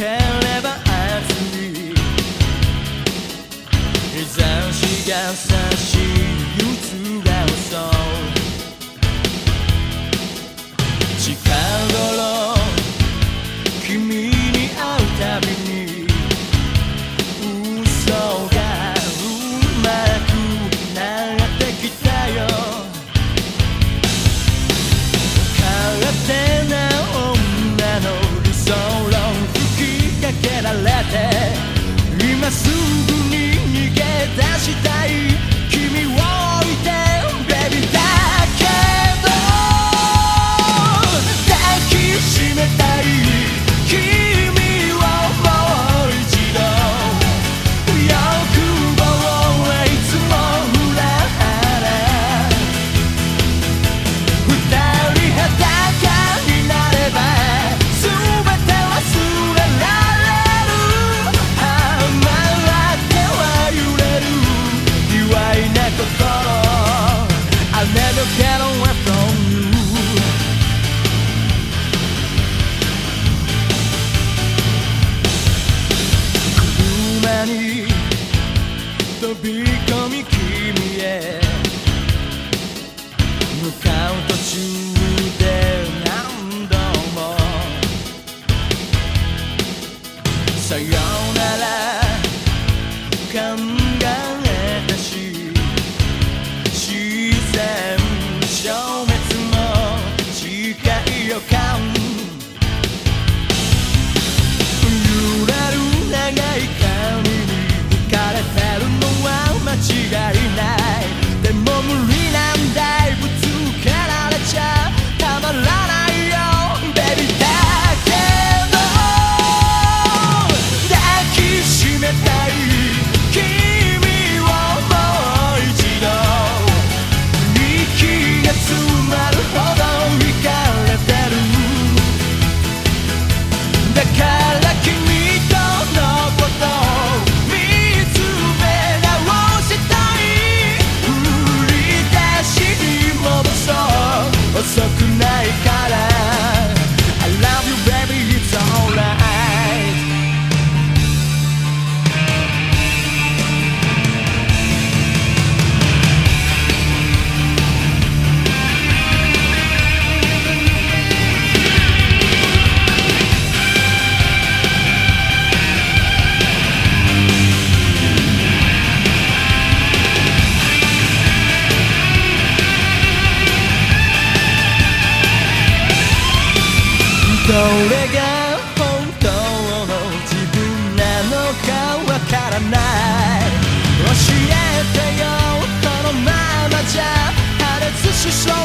ければ熱い日差しが差し打つがそう。近頃君に会うたびにに飛び込み君へ向かう途中それが本当の自分なのかわからない。教えてよこのままじゃ破裂しそう。